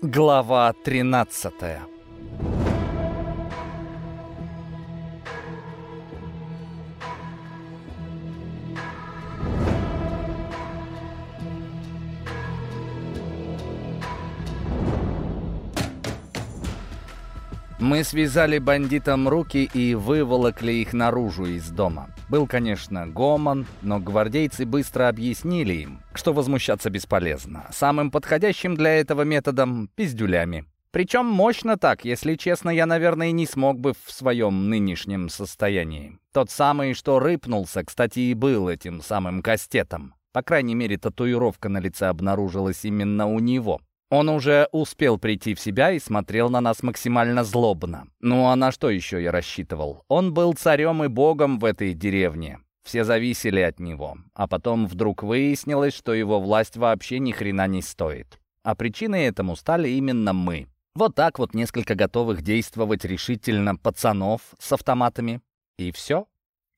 Глава 13 Мы связали бандитам руки и выволокли их наружу из дома. Был, конечно, гомон, но гвардейцы быстро объяснили им, что возмущаться бесполезно. Самым подходящим для этого методом — пиздюлями. Причем мощно так, если честно, я, наверное, не смог бы в своем нынешнем состоянии. Тот самый, что рыпнулся, кстати, и был этим самым кастетом. По крайней мере, татуировка на лице обнаружилась именно у него. Он уже успел прийти в себя и смотрел на нас максимально злобно. Ну а на что еще я рассчитывал? Он был царем и богом в этой деревне. Все зависели от него. А потом вдруг выяснилось, что его власть вообще ни хрена не стоит. А причиной этому стали именно мы. Вот так вот несколько готовых действовать решительно пацанов с автоматами. И все.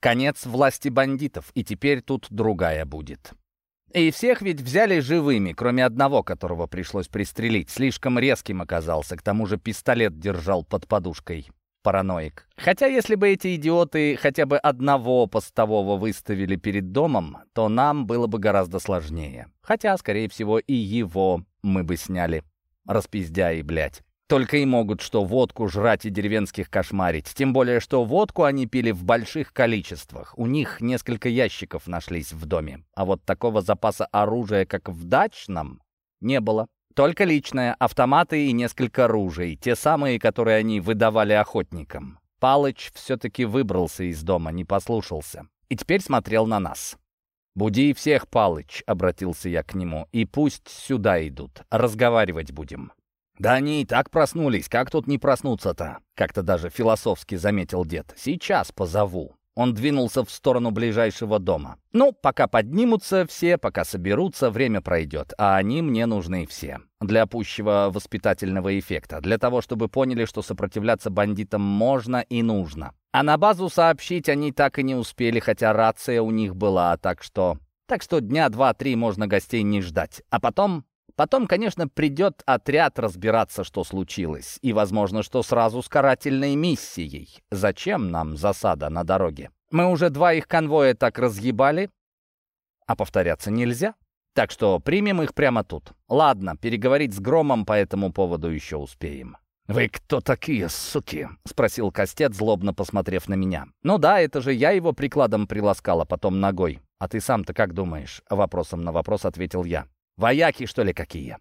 Конец власти бандитов, и теперь тут другая будет. И всех ведь взяли живыми, кроме одного, которого пришлось пристрелить. Слишком резким оказался, к тому же пистолет держал под подушкой. Параноик. Хотя если бы эти идиоты хотя бы одного постового выставили перед домом, то нам было бы гораздо сложнее. Хотя, скорее всего, и его мы бы сняли. Распиздяи, блядь. Только и могут что водку жрать и деревенских кошмарить. Тем более, что водку они пили в больших количествах. У них несколько ящиков нашлись в доме. А вот такого запаса оружия, как в дачном, не было. Только личное, автоматы и несколько ружей. Те самые, которые они выдавали охотникам. Палыч все-таки выбрался из дома, не послушался. И теперь смотрел на нас. «Буди всех, Палыч», — обратился я к нему, — «и пусть сюда идут. Разговаривать будем». «Да они и так проснулись, как тут не проснуться-то?» Как-то даже философски заметил дед. «Сейчас позову». Он двинулся в сторону ближайшего дома. «Ну, пока поднимутся все, пока соберутся, время пройдет, а они мне нужны все. Для пущего воспитательного эффекта, для того, чтобы поняли, что сопротивляться бандитам можно и нужно. А на базу сообщить они так и не успели, хотя рация у них была, так что... Так что дня два-три можно гостей не ждать. А потом Потом, конечно, придет отряд разбираться, что случилось, и, возможно, что сразу с карательной миссией. Зачем нам засада на дороге? Мы уже два их конвоя так разъебали, а повторяться нельзя. Так что примем их прямо тут. Ладно, переговорить с Громом по этому поводу еще успеем. «Вы кто такие, суки?» — спросил Костет, злобно посмотрев на меня. «Ну да, это же я его прикладом приласкал, а потом ногой. А ты сам-то как думаешь?» — вопросом на вопрос ответил я. Вояки, что ли, какие?»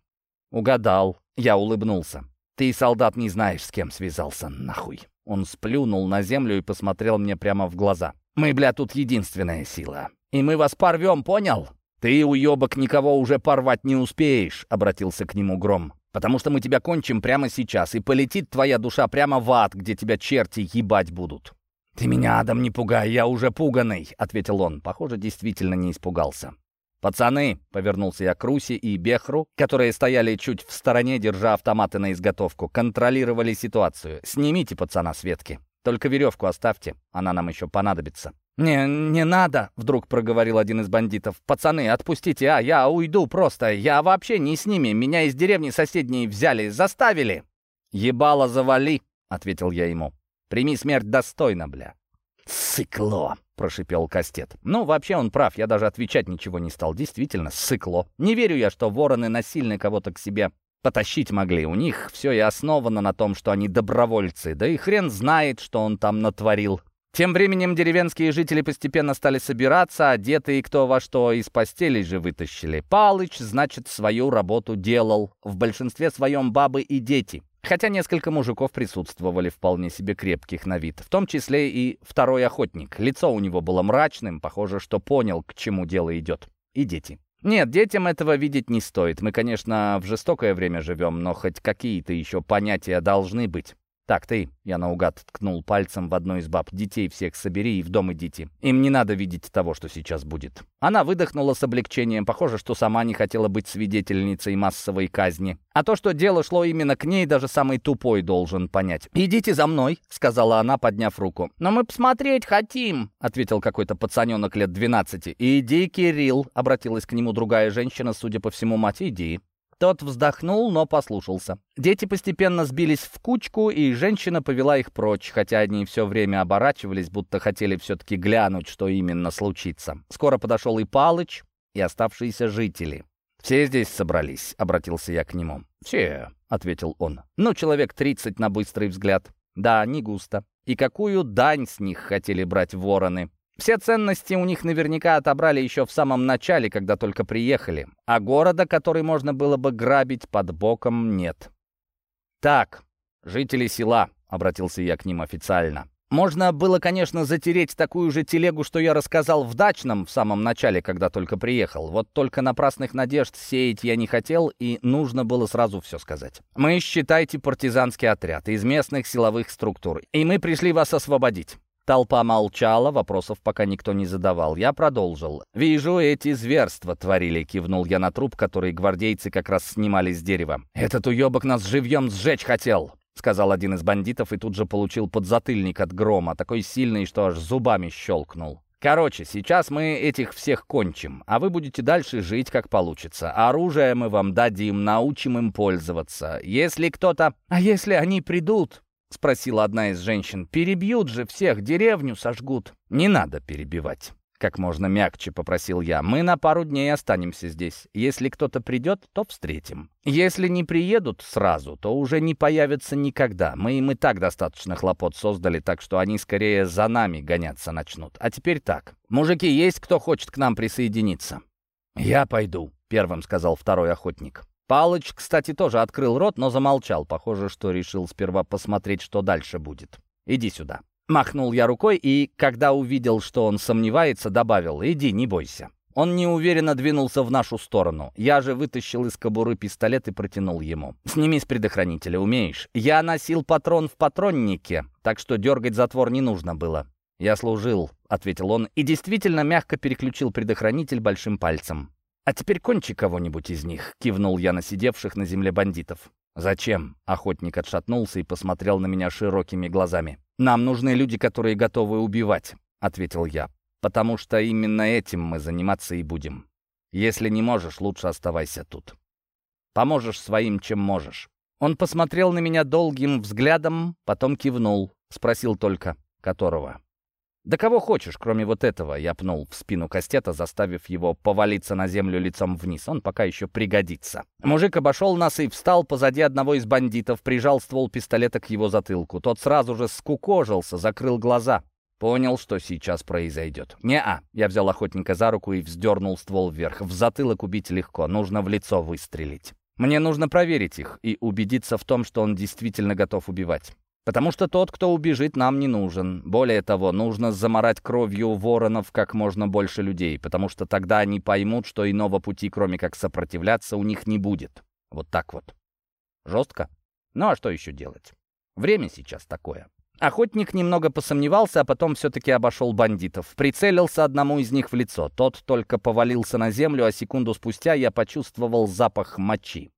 «Угадал». Я улыбнулся. «Ты, солдат, не знаешь, с кем связался, нахуй». Он сплюнул на землю и посмотрел мне прямо в глаза. «Мы, бля, тут единственная сила. И мы вас порвем, понял?» «Ты, уебок, никого уже порвать не успеешь», — обратился к нему Гром. «Потому что мы тебя кончим прямо сейчас, и полетит твоя душа прямо в ад, где тебя черти ебать будут». «Ты меня, Адам, не пугай, я уже пуганый», — ответил он. Похоже, действительно не испугался. «Пацаны!» — повернулся я к Руси и Бехру, которые стояли чуть в стороне, держа автоматы на изготовку. Контролировали ситуацию. «Снимите пацана с ветки. Только веревку оставьте, она нам еще понадобится». «Не, не надо!» — вдруг проговорил один из бандитов. «Пацаны, отпустите, а я уйду просто. Я вообще не с ними. Меня из деревни соседней взяли, заставили!» «Ебало завали!» — ответил я ему. «Прими смерть достойно, бля». «Сыкло!» Прошипел Кастет. «Ну, вообще он прав, я даже отвечать ничего не стал. Действительно, сыкло. Не верю я, что вороны насильно кого-то к себе потащить могли. У них все и основано на том, что они добровольцы. Да и хрен знает, что он там натворил. Тем временем деревенские жители постепенно стали собираться, одетые кто во что, из постелей же вытащили. Палыч, значит, свою работу делал. В большинстве своем бабы и дети. Хотя несколько мужиков присутствовали вполне себе крепких на вид, в том числе и второй охотник. Лицо у него было мрачным, похоже, что понял, к чему дело идет. И дети. Нет, детям этого видеть не стоит. Мы, конечно, в жестокое время живем, но хоть какие-то еще понятия должны быть. «Так, ты», — я наугад ткнул пальцем в одну из баб, «детей всех собери и в дом идите. Им не надо видеть того, что сейчас будет». Она выдохнула с облегчением. Похоже, что сама не хотела быть свидетельницей массовой казни. А то, что дело шло именно к ней, даже самый тупой должен понять. «Идите за мной», — сказала она, подняв руку. «Но мы посмотреть хотим», — ответил какой-то пацаненок лет 12. «Иди, Кирилл», — обратилась к нему другая женщина, судя по всему, мать, «иди». Тот вздохнул, но послушался. Дети постепенно сбились в кучку, и женщина повела их прочь, хотя они все время оборачивались, будто хотели все-таки глянуть, что именно случится. Скоро подошел и Палыч, и оставшиеся жители. «Все здесь собрались», — обратился я к нему. «Все», — ответил он. «Ну, человек тридцать на быстрый взгляд». «Да, не густо. И какую дань с них хотели брать вороны?» Все ценности у них наверняка отобрали еще в самом начале, когда только приехали, а города, который можно было бы грабить, под боком нет. «Так, жители села», — обратился я к ним официально. Можно было, конечно, затереть такую же телегу, что я рассказал в дачном в самом начале, когда только приехал. Вот только напрасных надежд сеять я не хотел, и нужно было сразу все сказать. Мы, считайте, партизанский отряд из местных силовых структур, и мы пришли вас освободить. Толпа молчала, вопросов пока никто не задавал. Я продолжил. «Вижу, эти зверства творили», — кивнул я на труп, который гвардейцы как раз снимали с дерева. «Этот уебок нас живьем сжечь хотел», — сказал один из бандитов и тут же получил подзатыльник от грома, такой сильный, что аж зубами щелкнул. Короче, сейчас мы этих всех кончим, а вы будете дальше жить, как получится. Оружие мы вам дадим, научим им пользоваться. Если кто-то... А если они придут, — спросила одна из женщин. «Перебьют же всех, деревню сожгут». «Не надо перебивать». Как можно мягче попросил я. «Мы на пару дней останемся здесь. Если кто-то придет, то встретим. Если не приедут сразу, то уже не появятся никогда. Мы им и так достаточно хлопот создали, так что они скорее за нами гоняться начнут. А теперь так. Мужики, есть кто хочет к нам присоединиться?» «Я пойду», — первым сказал второй охотник. Палыч, кстати, тоже открыл рот, но замолчал. Похоже, что решил сперва посмотреть, что дальше будет. «Иди сюда». Махнул я рукой и, когда увидел, что он сомневается, добавил «Иди, не бойся». Он неуверенно двинулся в нашу сторону. Я же вытащил из кобуры пистолет и протянул ему. «Сними с предохранителя, умеешь?» Я носил патрон в патроннике, так что дергать затвор не нужно было. «Я служил», — ответил он, и действительно мягко переключил предохранитель большим пальцем. «А теперь кончи кого-нибудь из них», — кивнул я на сидевших на земле бандитов. «Зачем?» — охотник отшатнулся и посмотрел на меня широкими глазами. «Нам нужны люди, которые готовы убивать», — ответил я. «Потому что именно этим мы заниматься и будем. Если не можешь, лучше оставайся тут. Поможешь своим, чем можешь». Он посмотрел на меня долгим взглядом, потом кивнул, спросил только, которого. «Да кого хочешь, кроме вот этого», — я пнул в спину Кастета, заставив его повалиться на землю лицом вниз. Он пока еще пригодится. Мужик обошел нас и встал позади одного из бандитов, прижал ствол пистолета к его затылку. Тот сразу же скукожился, закрыл глаза. Понял, что сейчас произойдет. «Не-а», — я взял охотника за руку и вздернул ствол вверх. В затылок убить легко, нужно в лицо выстрелить. Мне нужно проверить их и убедиться в том, что он действительно готов убивать. Потому что тот, кто убежит, нам не нужен. Более того, нужно заморать кровью воронов как можно больше людей, потому что тогда они поймут, что иного пути, кроме как сопротивляться, у них не будет. Вот так вот. Жестко? Ну а что еще делать? Время сейчас такое. Охотник немного посомневался, а потом все-таки обошел бандитов. Прицелился одному из них в лицо. Тот только повалился на землю, а секунду спустя я почувствовал запах мочи.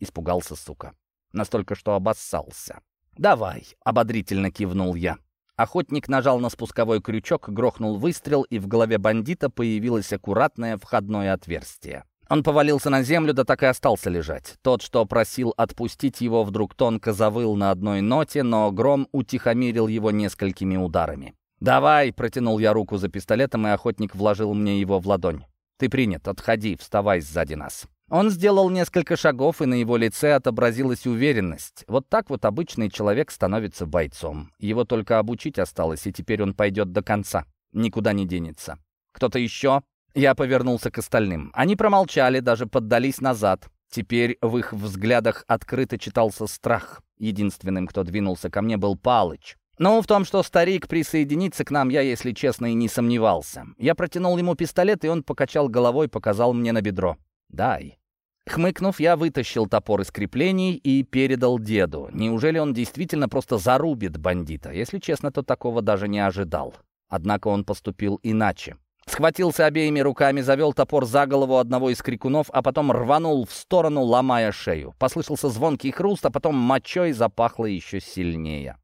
Испугался, сука. Настолько, что обоссался. «Давай», — ободрительно кивнул я. Охотник нажал на спусковой крючок, грохнул выстрел, и в голове бандита появилось аккуратное входное отверстие. Он повалился на землю, да так и остался лежать. Тот, что просил отпустить его, вдруг тонко завыл на одной ноте, но гром утихомирил его несколькими ударами. «Давай!» — протянул я руку за пистолетом, и охотник вложил мне его в ладонь. «Ты принят, отходи, вставай сзади нас». Он сделал несколько шагов, и на его лице отобразилась уверенность. Вот так вот обычный человек становится бойцом. Его только обучить осталось, и теперь он пойдет до конца. Никуда не денется. «Кто-то еще?» Я повернулся к остальным. Они промолчали, даже поддались назад. Теперь в их взглядах открыто читался страх. Единственным, кто двинулся ко мне, был Палыч. Но в том, что старик присоединится к нам, я, если честно, и не сомневался. Я протянул ему пистолет, и он покачал головой, показал мне на бедро. «Дай». Хмыкнув, я вытащил топор из креплений и передал деду. Неужели он действительно просто зарубит бандита? Если честно, то такого даже не ожидал. Однако он поступил иначе. Схватился обеими руками, завел топор за голову одного из крикунов, а потом рванул в сторону, ломая шею. Послышался звонкий хруст, а потом мочой запахло еще сильнее.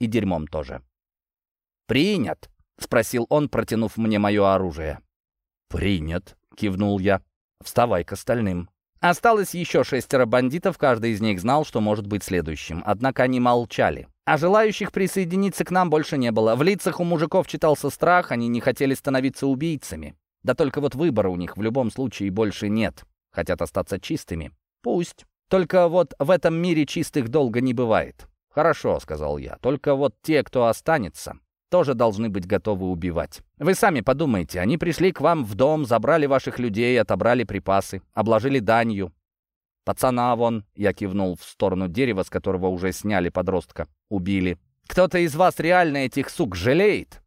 И дерьмом тоже. «Принят?» — спросил он, протянув мне мое оружие. «Принят», — кивнул я. «Вставай к остальным». Осталось еще шестеро бандитов, каждый из них знал, что может быть следующим. Однако они молчали. А желающих присоединиться к нам больше не было. В лицах у мужиков читался страх, они не хотели становиться убийцами. Да только вот выбора у них в любом случае больше нет. Хотят остаться чистыми. Пусть. Только вот в этом мире чистых долго не бывает. «Хорошо», — сказал я, — «только вот те, кто останется, тоже должны быть готовы убивать. Вы сами подумайте, они пришли к вам в дом, забрали ваших людей, отобрали припасы, обложили данью. Пацана вон, я кивнул в сторону дерева, с которого уже сняли подростка, убили. Кто-то из вас реально этих сук жалеет?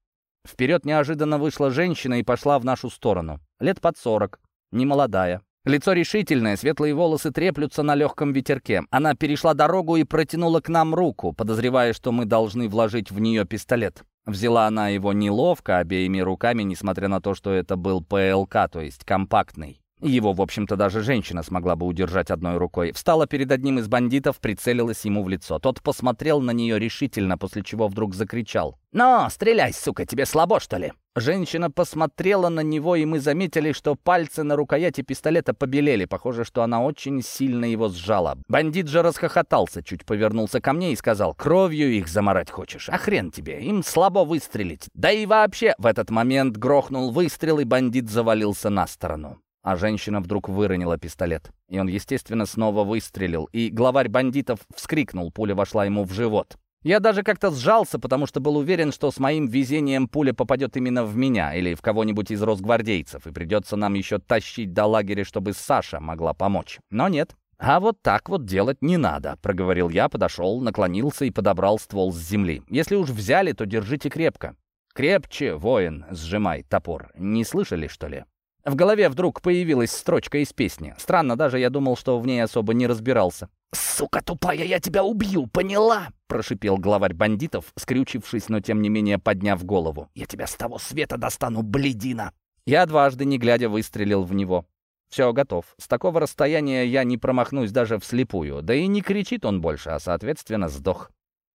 Вперед неожиданно вышла женщина и пошла в нашу сторону. Лет под сорок, немолодая. Лицо решительное, светлые волосы треплются на легком ветерке. Она перешла дорогу и протянула к нам руку, подозревая, что мы должны вложить в нее пистолет. Взяла она его неловко обеими руками, несмотря на то, что это был ПЛК, то есть компактный. Его, в общем-то, даже женщина смогла бы удержать одной рукой. Встала перед одним из бандитов, прицелилась ему в лицо. Тот посмотрел на нее решительно, после чего вдруг закричал. «Но, стреляй, сука, тебе слабо, что ли?» Женщина посмотрела на него, и мы заметили, что пальцы на рукояти пистолета побелели. Похоже, что она очень сильно его сжала. Бандит же расхохотался, чуть повернулся ко мне и сказал, «Кровью их заморать хочешь? А хрен тебе, им слабо выстрелить. Да и вообще...» В этот момент грохнул выстрел, и бандит завалился на сторону. А женщина вдруг выронила пистолет. И он, естественно, снова выстрелил. И главарь бандитов вскрикнул, пуля вошла ему в живот. Я даже как-то сжался, потому что был уверен, что с моим везением пуля попадет именно в меня или в кого-нибудь из росгвардейцев, и придется нам еще тащить до лагеря, чтобы Саша могла помочь. Но нет. «А вот так вот делать не надо», — проговорил я, подошел, наклонился и подобрал ствол с земли. «Если уж взяли, то держите крепко». «Крепче, воин, сжимай топор. Не слышали, что ли?» В голове вдруг появилась строчка из песни. Странно, даже я думал, что в ней особо не разбирался. «Сука тупая, я тебя убью, поняла?» — прошипел главарь бандитов, скрючившись, но тем не менее подняв голову. «Я тебя с того света достану, бледина!» Я дважды, не глядя, выстрелил в него. «Все, готов. С такого расстояния я не промахнусь даже вслепую. Да и не кричит он больше, а, соответственно, сдох».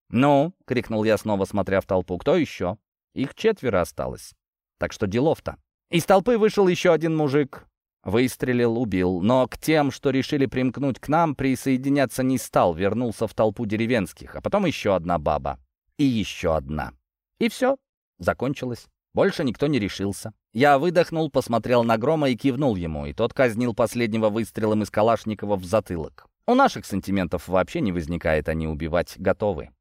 «Ну?» — крикнул я снова, смотря в толпу. «Кто еще?» Их четверо осталось. Так что делов-то. Из толпы вышел еще один мужик. Выстрелил, убил. Но к тем, что решили примкнуть к нам, присоединяться не стал. Вернулся в толпу деревенских. А потом еще одна баба. И еще одна. И все. Закончилось. Больше никто не решился. Я выдохнул, посмотрел на Грома и кивнул ему, и тот казнил последнего выстрелом из Калашникова в затылок. У наших сантиментов вообще не возникает, они убивать готовы.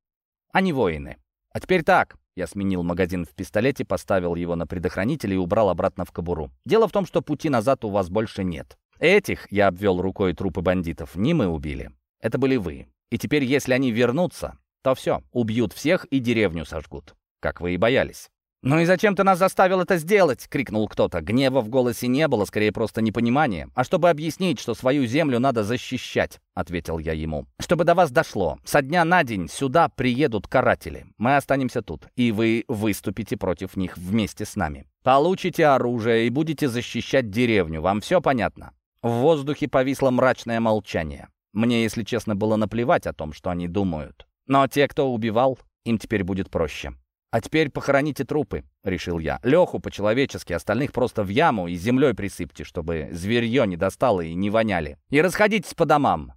Они воины. А теперь так. Я сменил магазин в пистолете, поставил его на предохранитель и убрал обратно в кобуру. Дело в том, что пути назад у вас больше нет. Этих, я обвел рукой трупы бандитов, не мы убили. Это были вы. И теперь, если они вернутся, то все, убьют всех и деревню сожгут. Как вы и боялись. «Ну и зачем ты нас заставил это сделать?» — крикнул кто-то. Гнева в голосе не было, скорее просто непонимание. «А чтобы объяснить, что свою землю надо защищать», — ответил я ему. «Чтобы до вас дошло. Со дня на день сюда приедут каратели. Мы останемся тут, и вы выступите против них вместе с нами. Получите оружие и будете защищать деревню. Вам все понятно?» В воздухе повисло мрачное молчание. Мне, если честно, было наплевать о том, что они думают. Но те, кто убивал, им теперь будет проще. «А теперь похороните трупы», — решил я. «Леху по-человечески, остальных просто в яму и землей присыпьте, чтобы зверье не достало и не воняли. И расходитесь по домам».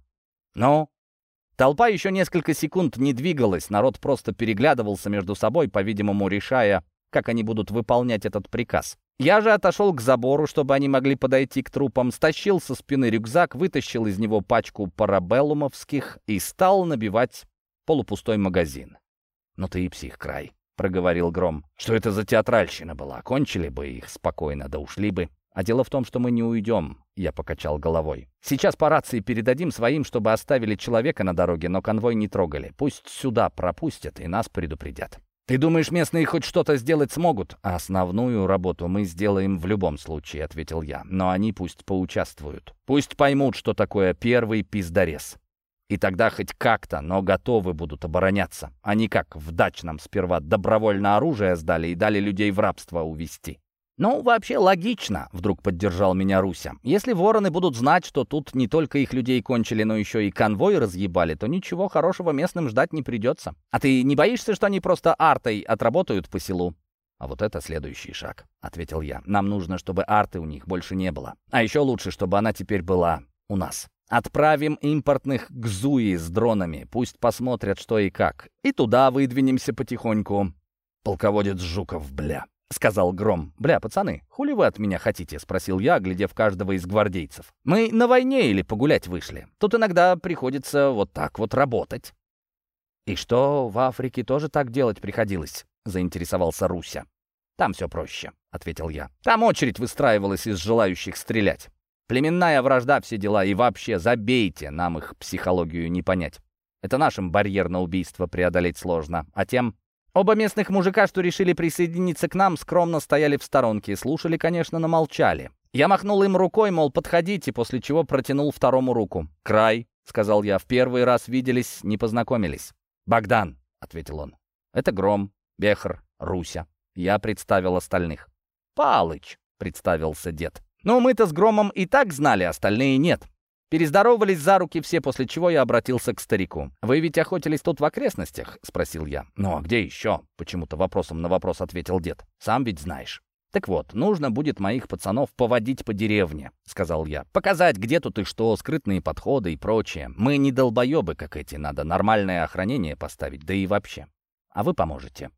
«Ну?» Толпа еще несколько секунд не двигалась, народ просто переглядывался между собой, по-видимому, решая, как они будут выполнять этот приказ. Я же отошел к забору, чтобы они могли подойти к трупам, стащил со спины рюкзак, вытащил из него пачку парабеллумовских и стал набивать полупустой магазин. Ну ты и псих, край проговорил Гром. «Что это за театральщина была? Кончили бы их спокойно, да ушли бы. А дело в том, что мы не уйдем», — я покачал головой. «Сейчас по рации передадим своим, чтобы оставили человека на дороге, но конвой не трогали. Пусть сюда пропустят и нас предупредят». «Ты думаешь, местные хоть что-то сделать смогут?» «А «Основную работу мы сделаем в любом случае», — ответил я. «Но они пусть поучаствуют. Пусть поймут, что такое первый пиздорез. И тогда хоть как-то, но готовы будут обороняться. Они как в дачном сперва добровольно оружие сдали и дали людей в рабство увести. «Ну, вообще логично», — вдруг поддержал меня Руся. «Если вороны будут знать, что тут не только их людей кончили, но еще и конвой разъебали, то ничего хорошего местным ждать не придется. А ты не боишься, что они просто артой отработают по селу?» «А вот это следующий шаг», — ответил я. «Нам нужно, чтобы арты у них больше не было. А еще лучше, чтобы она теперь была у нас». Отправим импортных к Зуи с дронами, пусть посмотрят, что и как. И туда выдвинемся потихоньку. Полководец Жуков, бля. — сказал Гром. «Бля, пацаны, хули вы от меня хотите?» — спросил я, глядев каждого из гвардейцев. «Мы на войне или погулять вышли? Тут иногда приходится вот так вот работать». «И что, в Африке тоже так делать приходилось?» — заинтересовался Руся. «Там все проще», — ответил я. «Там очередь выстраивалась из желающих стрелять. Племенная вражда, все дела, и вообще забейте, нам их психологию не понять. Это нашим барьер на убийство преодолеть сложно, а тем Оба местных мужика, что решили присоединиться к нам, скромно стояли в сторонке. Слушали, конечно, но молчали. Я махнул им рукой, мол, подходите, после чего протянул второму руку. «Край», — сказал я, — «в первый раз виделись, не познакомились». «Богдан», — ответил он. «Это Гром, Бехр, Руся». Я представил остальных. «Палыч», — представился дед. «Ну, мы-то с Громом и так знали, остальные нет. Перездоровались за руки все, после чего я обратился к старику. «Вы ведь охотились тут в окрестностях?» — спросил я. «Ну, а где еще?» — почему-то вопросом на вопрос ответил дед. «Сам ведь знаешь». «Так вот, нужно будет моих пацанов поводить по деревне», — сказал я. «Показать, где тут и что, скрытные подходы и прочее. Мы не долбоебы, как эти, надо нормальное охранение поставить, да и вообще. А вы поможете».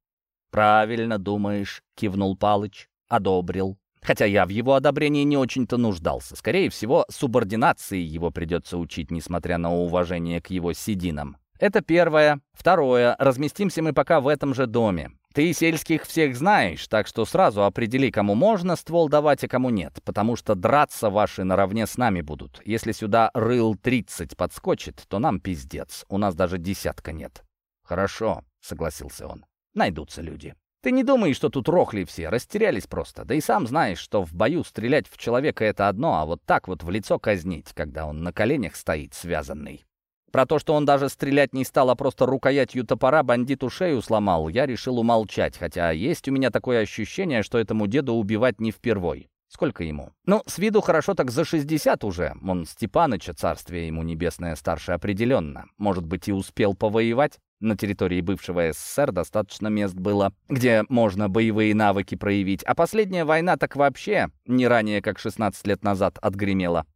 «Правильно думаешь», — кивнул Палыч. «Одобрил. Хотя я в его одобрении не очень-то нуждался. Скорее всего, субординации его придется учить, несмотря на уважение к его сединам. Это первое. Второе. Разместимся мы пока в этом же доме. Ты сельских всех знаешь, так что сразу определи, кому можно ствол давать, а кому нет, потому что драться ваши наравне с нами будут. Если сюда рыл 30 подскочит, то нам пиздец. У нас даже десятка нет. Хорошо, согласился он. Найдутся люди. Ты не думай, что тут рохли все, растерялись просто. Да и сам знаешь, что в бою стрелять в человека — это одно, а вот так вот в лицо казнить, когда он на коленях стоит связанный. Про то, что он даже стрелять не стал, а просто рукоятью топора бандиту шею сломал, я решил умолчать, хотя есть у меня такое ощущение, что этому деду убивать не впервой. Сколько ему? Ну, с виду хорошо так за 60 уже. Он Степаныча, царствие ему небесное, старше определенно. Может быть, и успел повоевать? На территории бывшего СССР достаточно мест было, где можно боевые навыки проявить. А последняя война так вообще не ранее, как 16 лет назад, отгремела.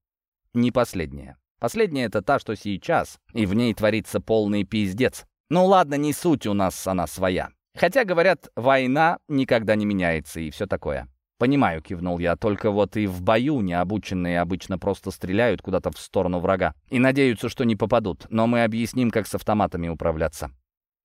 Не последняя. Последняя — это та, что сейчас, и в ней творится полный пиздец. Ну ладно, не суть у нас она своя. Хотя, говорят, война никогда не меняется и все такое. «Понимаю», — кивнул я, — «только вот и в бою необученные обычно просто стреляют куда-то в сторону врага и надеются, что не попадут, но мы объясним, как с автоматами управляться».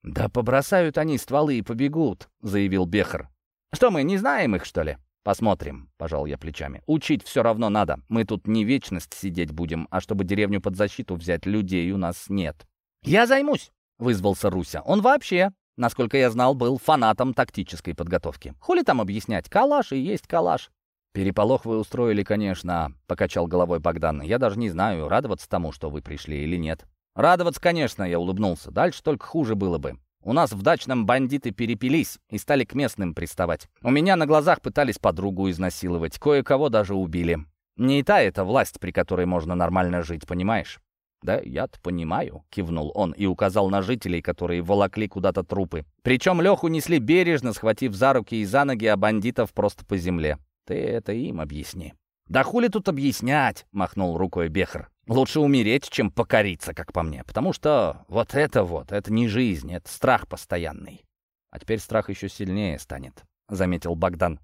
«Да побросают они стволы и побегут», — заявил Бехар. «Что мы, не знаем их, что ли?» «Посмотрим», — пожал я плечами. «Учить все равно надо. Мы тут не вечность сидеть будем, а чтобы деревню под защиту взять, людей у нас нет». «Я займусь», — вызвался Руся. «Он вообще насколько я знал, был фанатом тактической подготовки. Хули там объяснять? Калаш и есть калаш. «Переполох вы устроили, конечно», — покачал головой Богдан. «Я даже не знаю, радоваться тому, что вы пришли или нет». «Радоваться, конечно», — я улыбнулся. «Дальше только хуже было бы. У нас в дачном бандиты перепились и стали к местным приставать. У меня на глазах пытались подругу изнасиловать, кое-кого даже убили. Не та эта власть, при которой можно нормально жить, понимаешь? «Да я-то понимаю», — кивнул он и указал на жителей, которые волокли куда-то трупы. Причем Леху несли бережно, схватив за руки и за ноги, а бандитов просто по земле. «Ты это им объясни». «Да хули тут объяснять?» — махнул рукой Бехр. «Лучше умереть, чем покориться, как по мне. Потому что вот это вот, это не жизнь, это страх постоянный». «А теперь страх еще сильнее станет», — заметил Богдан.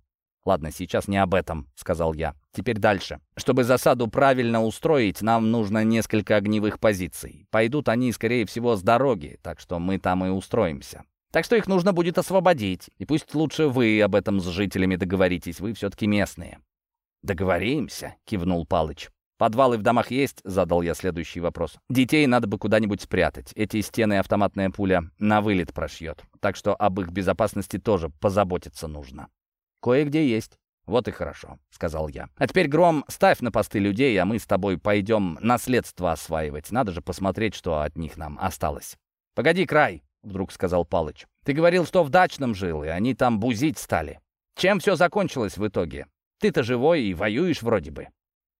«Ладно, сейчас не об этом», — сказал я. «Теперь дальше. Чтобы засаду правильно устроить, нам нужно несколько огневых позиций. Пойдут они, скорее всего, с дороги, так что мы там и устроимся. Так что их нужно будет освободить. И пусть лучше вы об этом с жителями договоритесь, вы все-таки местные». «Договоримся», — кивнул Палыч. «Подвалы в домах есть?» — задал я следующий вопрос. «Детей надо бы куда-нибудь спрятать. Эти стены автоматная пуля на вылет прошьет. Так что об их безопасности тоже позаботиться нужно». «Кое-где есть». «Вот и хорошо», — сказал я. «А теперь, Гром, ставь на посты людей, а мы с тобой пойдем наследство осваивать. Надо же посмотреть, что от них нам осталось». «Погоди, край», — вдруг сказал Палыч. «Ты говорил, что в дачном жил, и они там бузить стали. Чем все закончилось в итоге? Ты-то живой и воюешь вроде бы».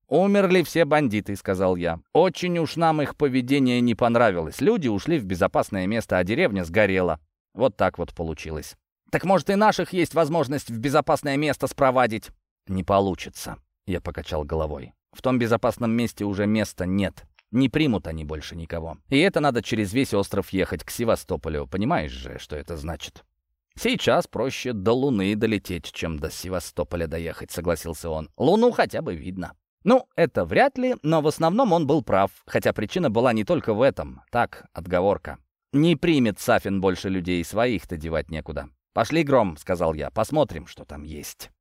«Умерли все бандиты», — сказал я. «Очень уж нам их поведение не понравилось. Люди ушли в безопасное место, а деревня сгорела. Вот так вот получилось». Так может и наших есть возможность в безопасное место спровадить?» «Не получится», — я покачал головой. «В том безопасном месте уже места нет. Не примут они больше никого. И это надо через весь остров ехать к Севастополю. Понимаешь же, что это значит? «Сейчас проще до Луны долететь, чем до Севастополя доехать», — согласился он. «Луну хотя бы видно». Ну, это вряд ли, но в основном он был прав, хотя причина была не только в этом. Так, отговорка. Не примет Сафин больше людей, своих-то девать некуда. «Пошли, Гром», — сказал я, — «посмотрим, что там есть».